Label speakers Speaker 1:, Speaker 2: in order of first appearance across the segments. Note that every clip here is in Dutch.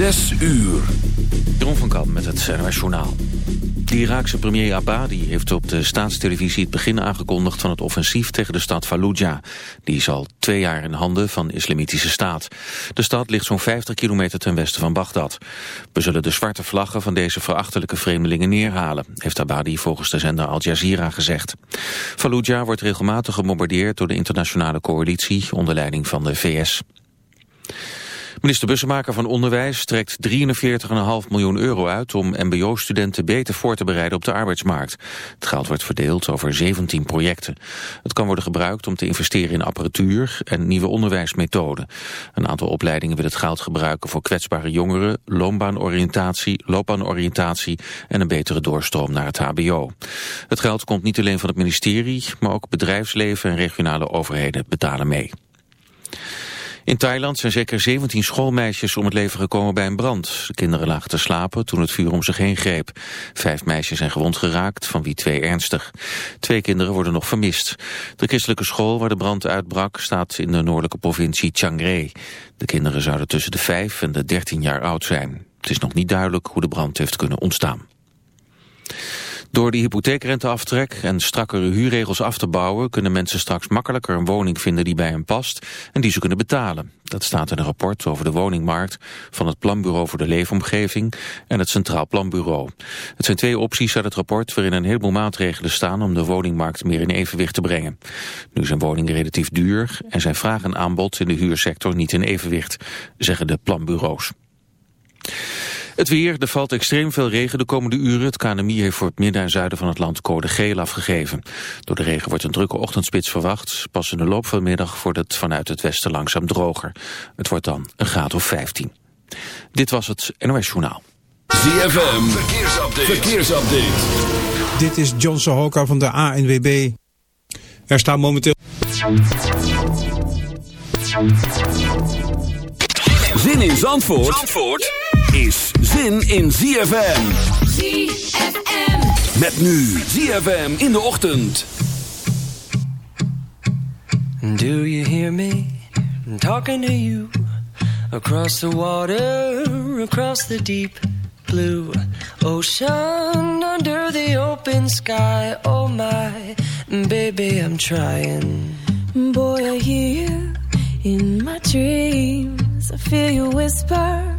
Speaker 1: Zes uur.
Speaker 2: Jeroen van Kamp met het NOS Journaal. De Iraakse premier Abadi heeft op de staatstelevisie het begin aangekondigd van het offensief tegen de stad Fallujah. Die is al twee jaar in handen van islamitische staat. De stad ligt zo'n 50 kilometer ten westen van Bagdad. We zullen de zwarte vlaggen van deze verachtelijke vreemdelingen neerhalen, heeft Abadi volgens de zender Al Jazeera gezegd. Fallujah wordt regelmatig gebombardeerd door de internationale coalitie onder leiding van de VS. Minister Bussemaker van Onderwijs trekt 43,5 miljoen euro uit om mbo-studenten beter voor te bereiden op de arbeidsmarkt. Het geld wordt verdeeld over 17 projecten. Het kan worden gebruikt om te investeren in apparatuur en nieuwe onderwijsmethoden. Een aantal opleidingen wil het geld gebruiken voor kwetsbare jongeren, loopbaanoriëntatie, loopbaanoriëntatie en een betere doorstroom naar het hbo. Het geld komt niet alleen van het ministerie, maar ook bedrijfsleven en regionale overheden betalen mee. In Thailand zijn zeker 17 schoolmeisjes om het leven gekomen bij een brand. De kinderen lagen te slapen toen het vuur om zich heen greep. Vijf meisjes zijn gewond geraakt, van wie twee ernstig. Twee kinderen worden nog vermist. De christelijke school waar de brand uitbrak staat in de noordelijke provincie Chiang Rai. De kinderen zouden tussen de 5 en de 13 jaar oud zijn. Het is nog niet duidelijk hoe de brand heeft kunnen ontstaan. Door de hypotheekrenteaftrek en strakkere huurregels af te bouwen... kunnen mensen straks makkelijker een woning vinden die bij hen past... en die ze kunnen betalen. Dat staat in een rapport over de woningmarkt... van het Planbureau voor de Leefomgeving en het Centraal Planbureau. Het zijn twee opties uit het rapport... waarin een heleboel maatregelen staan... om de woningmarkt meer in evenwicht te brengen. Nu zijn woningen relatief duur... en zijn vraag en aanbod in de huursector niet in evenwicht... zeggen de planbureaus. Het weer, er valt extreem veel regen de komende uren. Het KNMI heeft voor het midden en zuiden van het land code geel afgegeven. Door de regen wordt een drukke ochtendspits verwacht. Pas in de loop van de middag wordt het vanuit het westen langzaam droger. Het wordt dan een graad of 15. Dit was het NOS Journaal.
Speaker 1: ZFM, verkeersupdate. verkeersupdate.
Speaker 3: Dit is John Sohoka van de ANWB. Er staan momenteel...
Speaker 1: Zin in Zandvoort? Zandvoort? Is zin in ZFM.
Speaker 4: ZFM.
Speaker 1: Met nu ZFM in de ochtend.
Speaker 5: Do you hear me talking to you? Across the water, across the deep blue ocean, under the open sky. Oh my, baby, I'm trying.
Speaker 6: Boy, I hear you in my dreams. I feel you whisper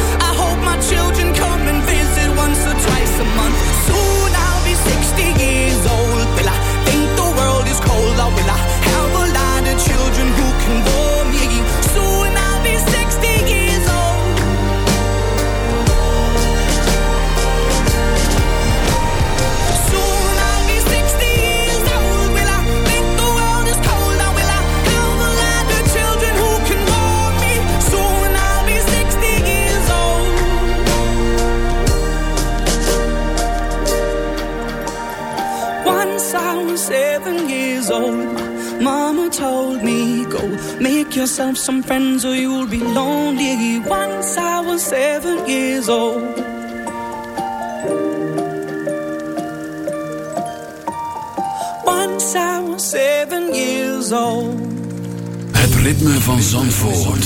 Speaker 7: Make yourself some friends or you'll be lonely. Once I was seven years old. Once I was seven years old.
Speaker 1: Het ritme van Zandvoort.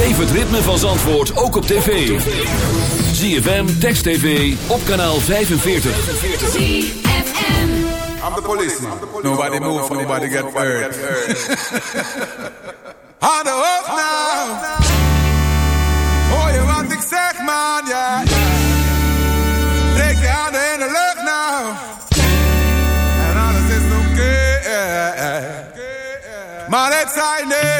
Speaker 1: Beleef het ritme van Zandvoort ook op tv. ZFM, Text TV, op kanaal 45.
Speaker 8: I'm the policeman. Nobody move, nobody get hurt. Aan de hoofd nou. Hoor je wat ik zeg, man, ja. Steek je handen in de lucht nou. En alles is oké. Maar het zei nee.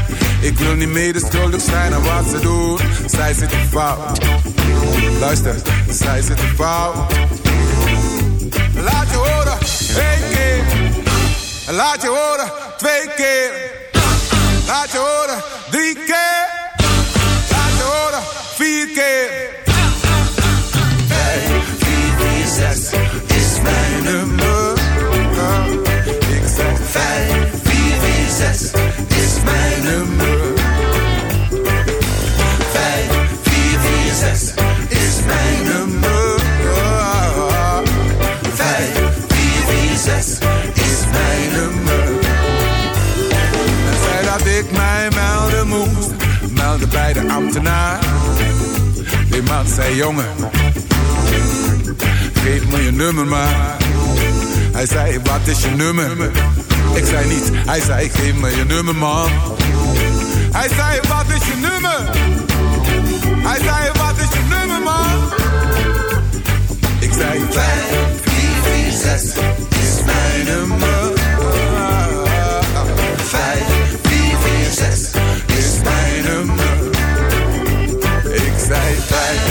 Speaker 8: Ik wil niet medeschuldig zijn aan wat ze doen. Zij zitten fout. Luister, zij zitten fout. Laat je horen, één keer. Laat je horen, twee keer. Laat je horen, drie keer. Laat je horen, vier keer. Hey, zes is mijn nummer. Ik zeg 5446 hij zei wat is je nummer? Ik zei niet, hij zei geef me je nummer man. Hij zei wat is je nummer? Hij zei wat is je nummer man? Ik zei 5, 4, 4, 6 is mijn nummer. 5, 4, 4, 6 is mijn nummer. Ik zei 5,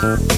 Speaker 9: Thank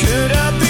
Speaker 10: could I be